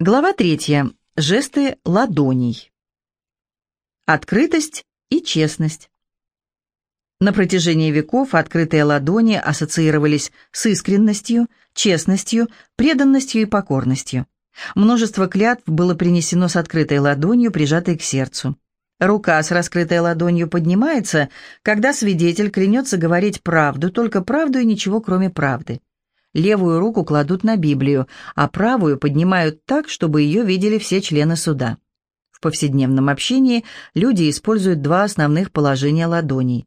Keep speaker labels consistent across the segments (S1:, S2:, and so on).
S1: Глава третья. Жесты ладоней. Открытость и честность. На протяжении веков открытые ладони ассоциировались с искренностью, честностью, преданностью и покорностью. Множество клятв было принесено с открытой ладонью, прижатой к сердцу. Рука с раскрытой ладонью поднимается, когда свидетель клянется говорить правду, только правду и ничего кроме правды. Левую руку кладут на Библию, а правую поднимают так, чтобы ее видели все члены суда. В повседневном общении люди используют два основных положения ладоней.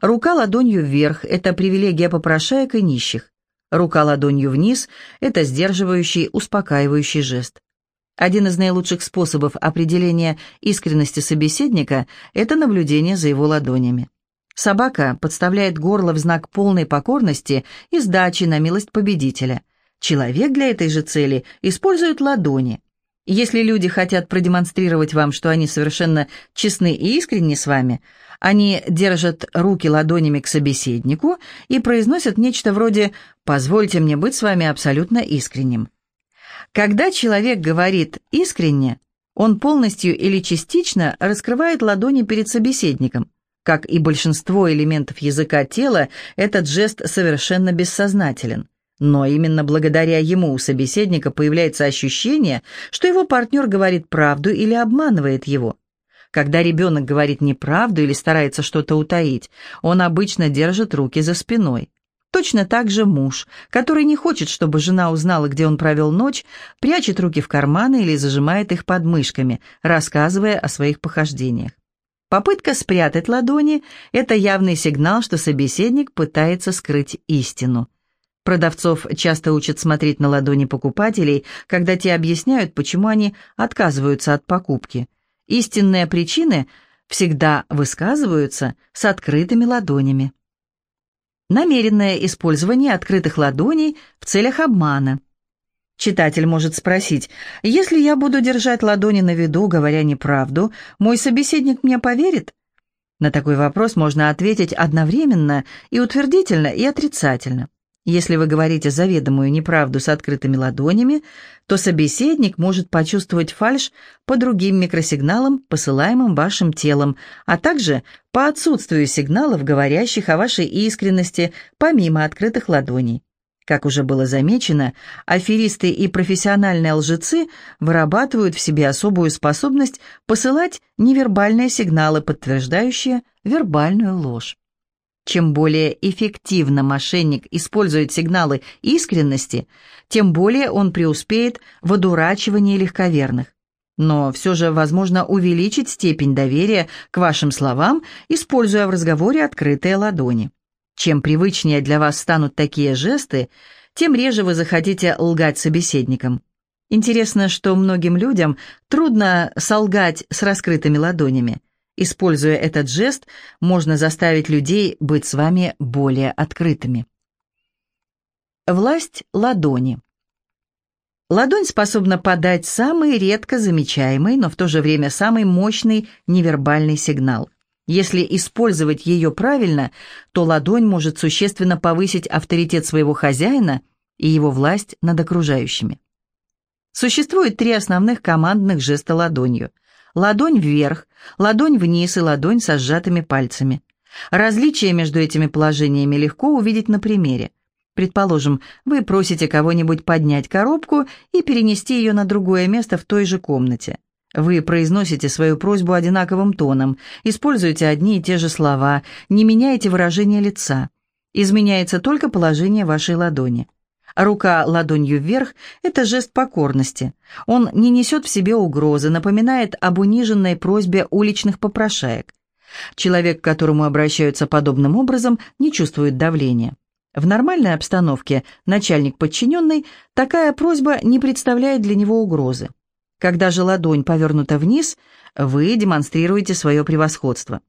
S1: Рука ладонью вверх – это привилегия попрошаек и нищих. Рука ладонью вниз – это сдерживающий, успокаивающий жест. Один из наилучших способов определения искренности собеседника – это наблюдение за его ладонями. Собака подставляет горло в знак полной покорности и сдачи на милость победителя. Человек для этой же цели использует ладони. Если люди хотят продемонстрировать вам, что они совершенно честны и искренни с вами, они держат руки ладонями к собеседнику и произносят нечто вроде «позвольте мне быть с вами абсолютно искренним». Когда человек говорит искренне, он полностью или частично раскрывает ладони перед собеседником – как и большинство элементов языка тела, этот жест совершенно бессознателен. Но именно благодаря ему у собеседника появляется ощущение, что его партнер говорит правду или обманывает его. Когда ребенок говорит неправду или старается что-то утаить, он обычно держит руки за спиной. Точно так же муж, который не хочет, чтобы жена узнала, где он провел ночь, прячет руки в карманы или зажимает их под мышками, рассказывая о своих похождениях. Попытка спрятать ладони – это явный сигнал, что собеседник пытается скрыть истину. Продавцов часто учат смотреть на ладони покупателей, когда те объясняют, почему они отказываются от покупки. Истинные причины всегда высказываются с открытыми ладонями. Намеренное использование открытых ладоней в целях обмана – Читатель может спросить, если я буду держать ладони на виду, говоря неправду, мой собеседник мне поверит? На такой вопрос можно ответить одновременно и утвердительно, и отрицательно. Если вы говорите заведомую неправду с открытыми ладонями, то собеседник может почувствовать фальшь по другим микросигналам, посылаемым вашим телом, а также по отсутствию сигналов, говорящих о вашей искренности, помимо открытых ладоней. Как уже было замечено, аферисты и профессиональные лжецы вырабатывают в себе особую способность посылать невербальные сигналы, подтверждающие вербальную ложь. Чем более эффективно мошенник использует сигналы искренности, тем более он преуспеет в одурачивании легковерных. Но все же возможно увеличить степень доверия к вашим словам, используя в разговоре открытые ладони. Чем привычнее для вас станут такие жесты, тем реже вы захотите лгать собеседникам. Интересно, что многим людям трудно солгать с раскрытыми ладонями. Используя этот жест, можно заставить людей быть с вами более открытыми. Власть ладони. Ладонь способна подать самый редко замечаемый, но в то же время самый мощный невербальный сигнал. Если использовать ее правильно, то ладонь может существенно повысить авторитет своего хозяина и его власть над окружающими. Существует три основных командных жеста ладонью. Ладонь вверх, ладонь вниз и ладонь со сжатыми пальцами. Различие между этими положениями легко увидеть на примере. Предположим, вы просите кого-нибудь поднять коробку и перенести ее на другое место в той же комнате. Вы произносите свою просьбу одинаковым тоном, используете одни и те же слова, не меняете выражение лица. Изменяется только положение вашей ладони. Рука ладонью вверх – это жест покорности. Он не несет в себе угрозы, напоминает об униженной просьбе уличных попрошаек. Человек, к которому обращаются подобным образом, не чувствует давления. В нормальной обстановке начальник-подчиненный такая просьба не представляет для него угрозы. Когда же ладонь повернута вниз, вы демонстрируете свое превосходство.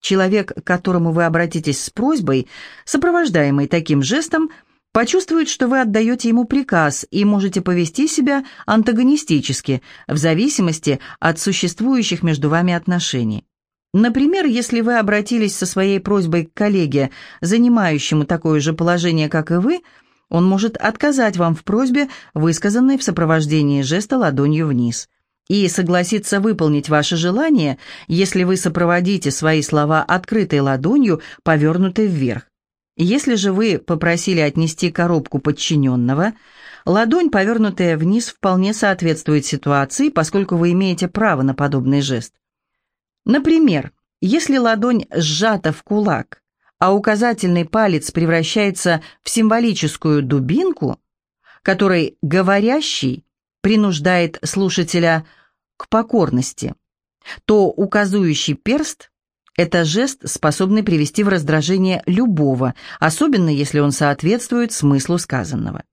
S1: Человек, к которому вы обратитесь с просьбой, сопровождаемый таким жестом, почувствует, что вы отдаете ему приказ и можете повести себя антагонистически, в зависимости от существующих между вами отношений. Например, если вы обратились со своей просьбой к коллеге, занимающему такое же положение, как и вы, Он может отказать вам в просьбе, высказанной в сопровождении жеста ладонью вниз, и согласиться выполнить ваше желание, если вы сопроводите свои слова открытой ладонью, повернутой вверх. Если же вы попросили отнести коробку подчиненного, ладонь, повернутая вниз, вполне соответствует ситуации, поскольку вы имеете право на подобный жест. Например, если ладонь сжата в кулак, а указательный палец превращается в символическую дубинку, которой говорящий принуждает слушателя к покорности, то указующий перст – это жест, способный привести в раздражение любого, особенно если он соответствует смыслу сказанного.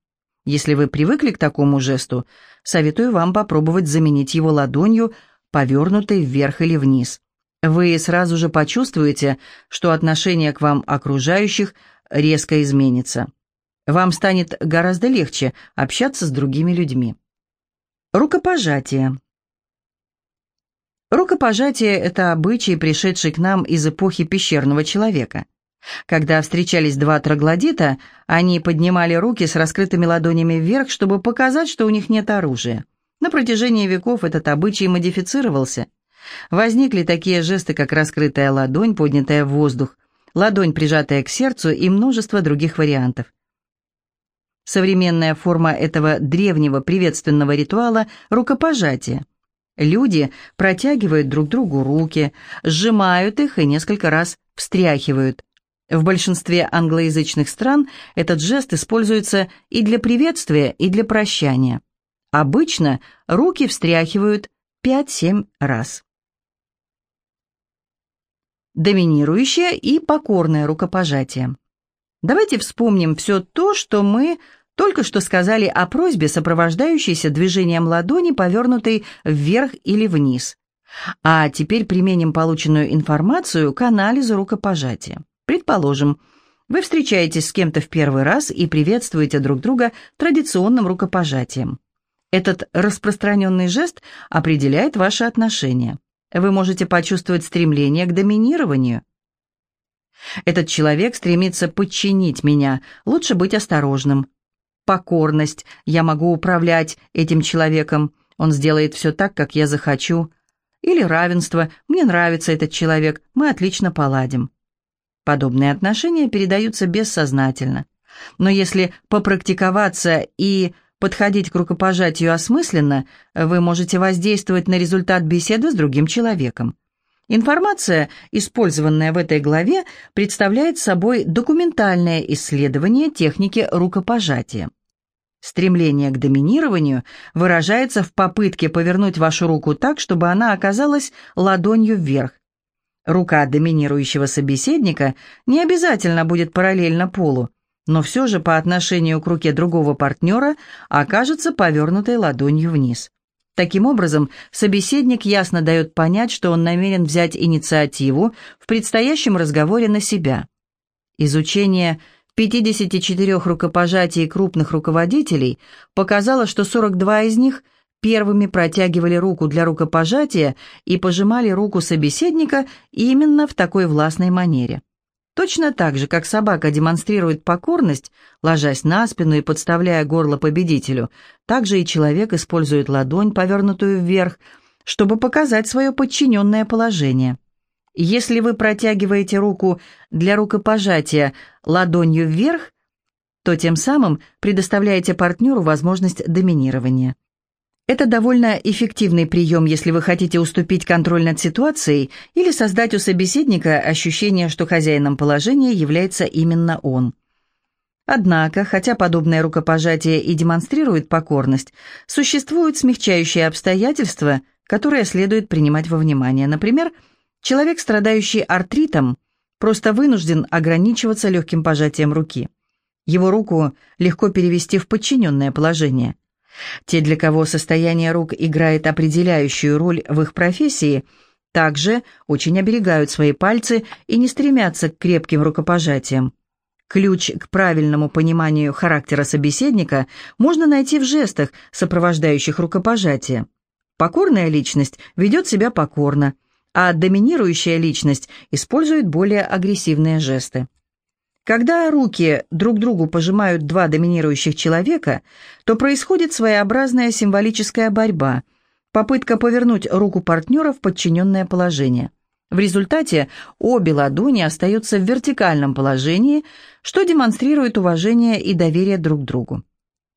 S1: Если вы привыкли к такому жесту, советую вам попробовать заменить его ладонью, повернутой вверх или вниз. Вы сразу же почувствуете, что отношение к вам окружающих резко изменится. Вам станет гораздо легче общаться с другими людьми. Рукопожатие. Рукопожатие – это обычай, пришедший к нам из эпохи пещерного человека. Когда встречались два троглодита, они поднимали руки с раскрытыми ладонями вверх, чтобы показать, что у них нет оружия. На протяжении веков этот обычай модифицировался – Возникли такие жесты, как раскрытая ладонь, поднятая в воздух, ладонь, прижатая к сердцу и множество других вариантов. Современная форма этого древнего приветственного ритуала – рукопожатие. Люди протягивают друг другу руки, сжимают их и несколько раз встряхивают. В большинстве англоязычных стран этот жест используется и для приветствия, и для прощания. Обычно руки встряхивают 5-7 раз доминирующее и покорное рукопожатие. Давайте вспомним все то, что мы только что сказали о просьбе, сопровождающейся движением ладони, повернутой вверх или вниз. А теперь применим полученную информацию к анализу рукопожатия. Предположим, вы встречаетесь с кем-то в первый раз и приветствуете друг друга традиционным рукопожатием. Этот распространенный жест определяет ваши отношения. Вы можете почувствовать стремление к доминированию. Этот человек стремится подчинить меня, лучше быть осторожным. Покорность, я могу управлять этим человеком, он сделает все так, как я захочу. Или равенство, мне нравится этот человек, мы отлично поладим. Подобные отношения передаются бессознательно. Но если попрактиковаться и подходить к рукопожатию осмысленно, вы можете воздействовать на результат беседы с другим человеком. Информация, использованная в этой главе, представляет собой документальное исследование техники рукопожатия. Стремление к доминированию выражается в попытке повернуть вашу руку так, чтобы она оказалась ладонью вверх. Рука доминирующего собеседника не обязательно будет параллельно полу, но все же по отношению к руке другого партнера окажется повернутой ладонью вниз. Таким образом, собеседник ясно дает понять, что он намерен взять инициативу в предстоящем разговоре на себя. Изучение 54 рукопожатий крупных руководителей показало, что 42 из них первыми протягивали руку для рукопожатия и пожимали руку собеседника именно в такой властной манере. Точно так же, как собака демонстрирует покорность, ложась на спину и подставляя горло победителю, так же и человек использует ладонь, повернутую вверх, чтобы показать свое подчиненное положение. Если вы протягиваете руку для рукопожатия ладонью вверх, то тем самым предоставляете партнеру возможность доминирования. Это довольно эффективный прием, если вы хотите уступить контроль над ситуацией или создать у собеседника ощущение, что хозяином положения является именно он. Однако, хотя подобное рукопожатие и демонстрирует покорность, существуют смягчающие обстоятельства, которые следует принимать во внимание. Например, человек, страдающий артритом, просто вынужден ограничиваться легким пожатием руки. Его руку легко перевести в подчиненное положение. Те, для кого состояние рук играет определяющую роль в их профессии, также очень оберегают свои пальцы и не стремятся к крепким рукопожатиям. Ключ к правильному пониманию характера собеседника можно найти в жестах, сопровождающих рукопожатие. Покорная личность ведет себя покорно, а доминирующая личность использует более агрессивные жесты. Когда руки друг другу пожимают два доминирующих человека, то происходит своеобразная символическая борьба, попытка повернуть руку партнера в подчиненное положение. В результате обе ладони остаются в вертикальном положении, что демонстрирует уважение и доверие друг другу.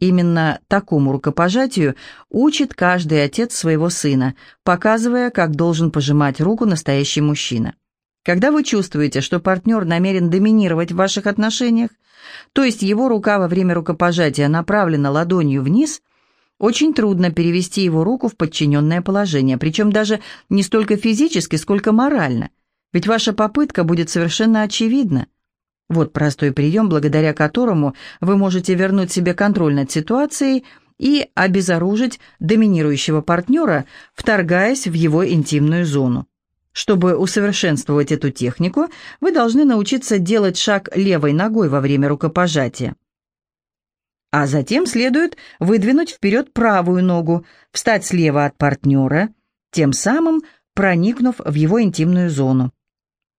S1: Именно такому рукопожатию учит каждый отец своего сына, показывая, как должен пожимать руку настоящий мужчина. Когда вы чувствуете, что партнер намерен доминировать в ваших отношениях, то есть его рука во время рукопожатия направлена ладонью вниз, очень трудно перевести его руку в подчиненное положение, причем даже не столько физически, сколько морально, ведь ваша попытка будет совершенно очевидна. Вот простой прием, благодаря которому вы можете вернуть себе контроль над ситуацией и обезоружить доминирующего партнера, вторгаясь в его интимную зону. Чтобы усовершенствовать эту технику, вы должны научиться делать шаг левой ногой во время рукопожатия. А затем следует выдвинуть вперед правую ногу, встать слева от партнера, тем самым проникнув в его интимную зону.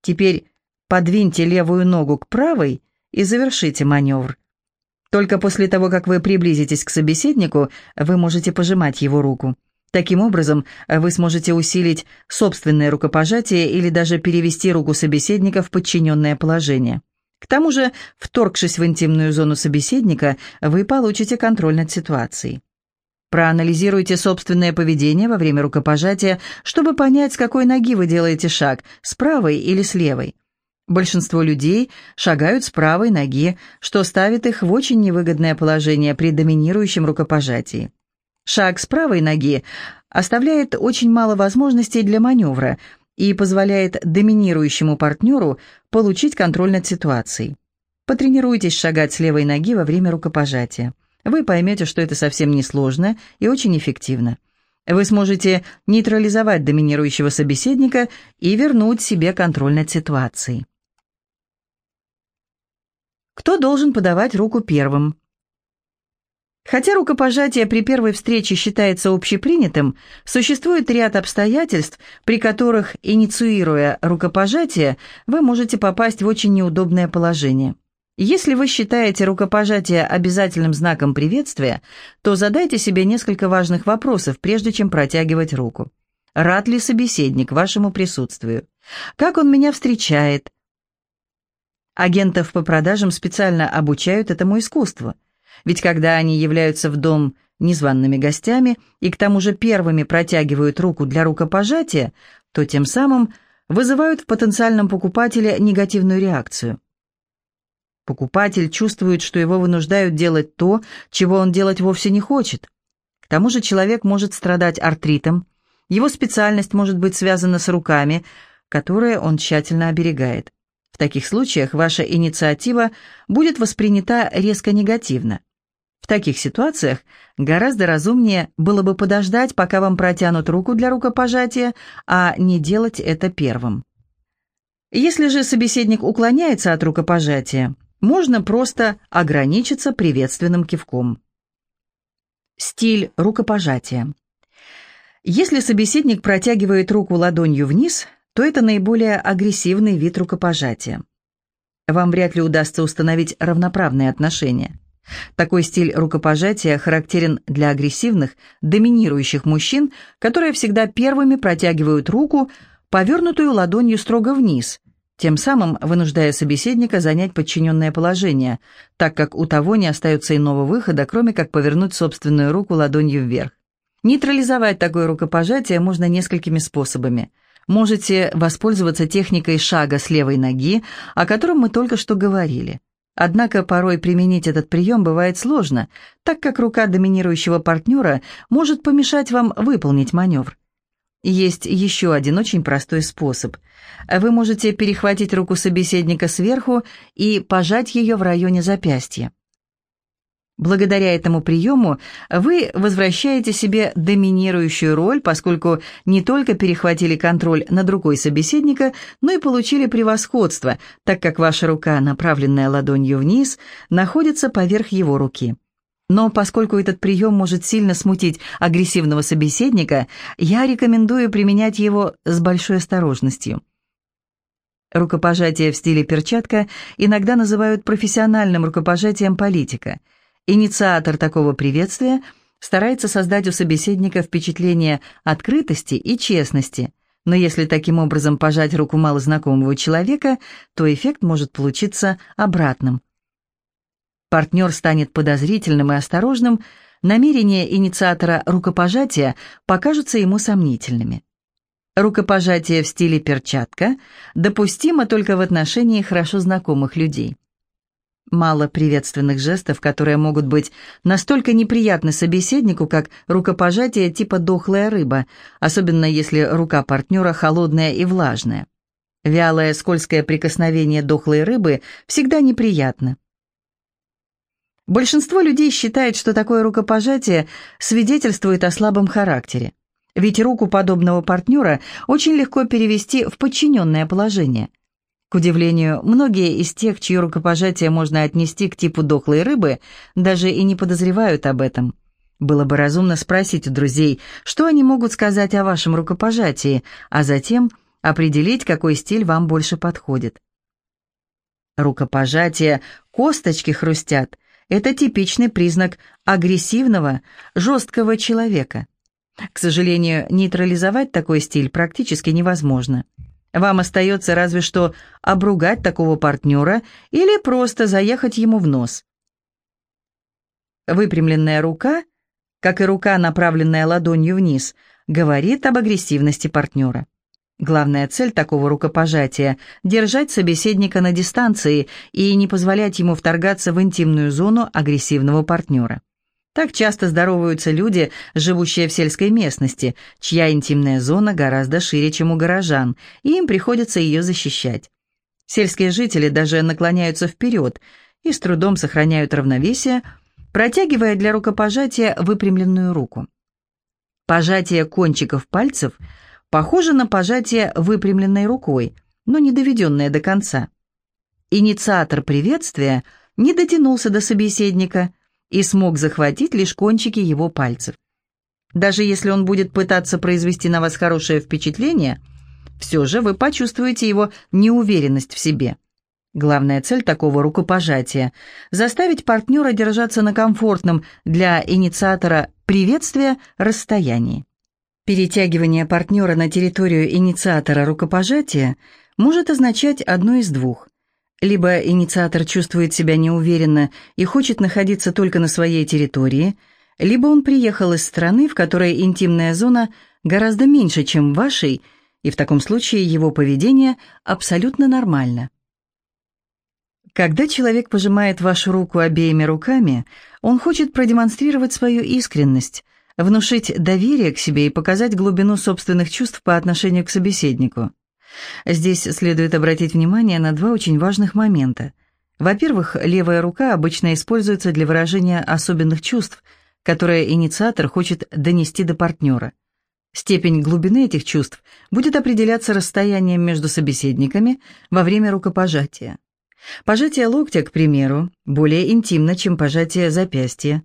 S1: Теперь подвиньте левую ногу к правой и завершите маневр. Только после того, как вы приблизитесь к собеседнику, вы можете пожимать его руку. Таким образом, вы сможете усилить собственное рукопожатие или даже перевести руку собеседника в подчиненное положение. К тому же, вторгшись в интимную зону собеседника, вы получите контроль над ситуацией. Проанализируйте собственное поведение во время рукопожатия, чтобы понять, с какой ноги вы делаете шаг, с правой или с левой. Большинство людей шагают с правой ноги, что ставит их в очень невыгодное положение при доминирующем рукопожатии. Шаг с правой ноги оставляет очень мало возможностей для маневра и позволяет доминирующему партнеру получить контроль над ситуацией. Потренируйтесь шагать с левой ноги во время рукопожатия. Вы поймете, что это совсем не сложно и очень эффективно. Вы сможете нейтрализовать доминирующего собеседника и вернуть себе контроль над ситуацией. Кто должен подавать руку первым? Хотя рукопожатие при первой встрече считается общепринятым, существует ряд обстоятельств, при которых, инициируя рукопожатие, вы можете попасть в очень неудобное положение. Если вы считаете рукопожатие обязательным знаком приветствия, то задайте себе несколько важных вопросов, прежде чем протягивать руку. Рад ли собеседник вашему присутствию? Как он меня встречает? Агентов по продажам специально обучают этому искусству – ведь когда они являются в дом незваными гостями и к тому же первыми протягивают руку для рукопожатия, то тем самым вызывают в потенциальном покупателе негативную реакцию. Покупатель чувствует, что его вынуждают делать то, чего он делать вовсе не хочет. К тому же человек может страдать артритом, его специальность может быть связана с руками, которые он тщательно оберегает. В таких случаях ваша инициатива будет воспринята резко негативно. В таких ситуациях гораздо разумнее было бы подождать, пока вам протянут руку для рукопожатия, а не делать это первым. Если же собеседник уклоняется от рукопожатия, можно просто ограничиться приветственным кивком. Стиль рукопожатия. Если собеседник протягивает руку ладонью вниз, то это наиболее агрессивный вид рукопожатия. Вам вряд ли удастся установить равноправные отношения. Такой стиль рукопожатия характерен для агрессивных, доминирующих мужчин, которые всегда первыми протягивают руку, повернутую ладонью строго вниз, тем самым вынуждая собеседника занять подчиненное положение, так как у того не остается иного выхода, кроме как повернуть собственную руку ладонью вверх. Нейтрализовать такое рукопожатие можно несколькими способами. Можете воспользоваться техникой шага с левой ноги, о котором мы только что говорили. Однако порой применить этот прием бывает сложно, так как рука доминирующего партнера может помешать вам выполнить маневр. Есть еще один очень простой способ. Вы можете перехватить руку собеседника сверху и пожать ее в районе запястья. Благодаря этому приему вы возвращаете себе доминирующую роль, поскольку не только перехватили контроль над рукой собеседника, но и получили превосходство, так как ваша рука, направленная ладонью вниз, находится поверх его руки. Но поскольку этот прием может сильно смутить агрессивного собеседника, я рекомендую применять его с большой осторожностью. Рукопожатие в стиле перчатка иногда называют профессиональным рукопожатием политика. Инициатор такого приветствия старается создать у собеседника впечатление открытости и честности, но если таким образом пожать руку малознакомого человека, то эффект может получиться обратным. Партнер станет подозрительным и осторожным, намерения инициатора рукопожатия покажутся ему сомнительными. Рукопожатие в стиле перчатка допустимо только в отношении хорошо знакомых людей. Мало приветственных жестов, которые могут быть настолько неприятны собеседнику, как рукопожатие типа «дохлая рыба», особенно если рука партнера холодная и влажная. Вялое скользкое прикосновение дохлой рыбы всегда неприятно. Большинство людей считает, что такое рукопожатие свидетельствует о слабом характере. Ведь руку подобного партнера очень легко перевести в подчиненное положение. Удивлению, многие из тех, чье рукопожатие можно отнести к типу дохлой рыбы, даже и не подозревают об этом. Было бы разумно спросить у друзей, что они могут сказать о вашем рукопожатии, а затем определить, какой стиль вам больше подходит. Рукопожатие, косточки хрустят – это типичный признак агрессивного, жесткого человека. К сожалению, нейтрализовать такой стиль практически невозможно. Вам остается разве что обругать такого партнера или просто заехать ему в нос. Выпрямленная рука, как и рука, направленная ладонью вниз, говорит об агрессивности партнера. Главная цель такого рукопожатия – держать собеседника на дистанции и не позволять ему вторгаться в интимную зону агрессивного партнера. Так часто здороваются люди, живущие в сельской местности, чья интимная зона гораздо шире, чем у горожан, и им приходится ее защищать. Сельские жители даже наклоняются вперед и с трудом сохраняют равновесие, протягивая для рукопожатия выпрямленную руку. Пожатие кончиков пальцев похоже на пожатие выпрямленной рукой, но не доведенное до конца. Инициатор приветствия не дотянулся до собеседника – и смог захватить лишь кончики его пальцев. Даже если он будет пытаться произвести на вас хорошее впечатление, все же вы почувствуете его неуверенность в себе. Главная цель такого рукопожатия – заставить партнера держаться на комфортном для инициатора приветствия расстоянии. Перетягивание партнера на территорию инициатора рукопожатия может означать одно из двух. Либо инициатор чувствует себя неуверенно и хочет находиться только на своей территории, либо он приехал из страны, в которой интимная зона гораздо меньше, чем в вашей, и в таком случае его поведение абсолютно нормально. Когда человек пожимает вашу руку обеими руками, он хочет продемонстрировать свою искренность, внушить доверие к себе и показать глубину собственных чувств по отношению к собеседнику. Здесь следует обратить внимание на два очень важных момента. Во-первых, левая рука обычно используется для выражения особенных чувств, которые инициатор хочет донести до партнера. Степень глубины этих чувств будет определяться расстоянием между собеседниками во время рукопожатия. Пожатие локтя, к примеру, более интимно, чем пожатие запястья,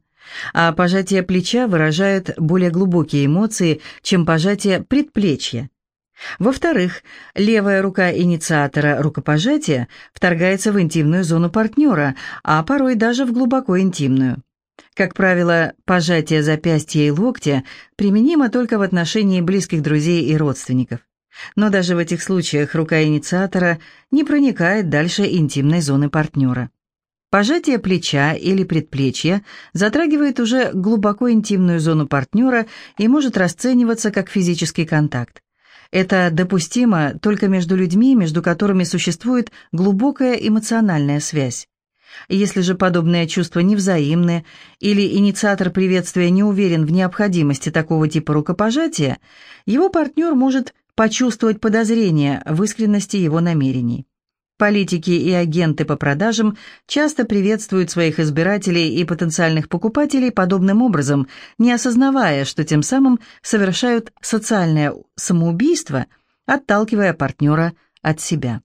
S1: а пожатие плеча выражает более глубокие эмоции, чем пожатие предплечья. Во-вторых, левая рука инициатора рукопожатия вторгается в интимную зону партнера, а порой даже в глубоко интимную. Как правило, пожатие запястья и локтя применимо только в отношении близких друзей и родственников. Но даже в этих случаях рука инициатора не проникает дальше интимной зоны партнера. Пожатие плеча или предплечья затрагивает уже глубоко интимную зону партнера и может расцениваться как физический контакт. Это допустимо только между людьми, между которыми существует глубокая эмоциональная связь. Если же подобные чувства невзаимны или инициатор приветствия не уверен в необходимости такого типа рукопожатия, его партнер может почувствовать подозрение в искренности его намерений. Политики и агенты по продажам часто приветствуют своих избирателей и потенциальных покупателей подобным образом, не осознавая, что тем самым совершают социальное самоубийство, отталкивая партнера от себя.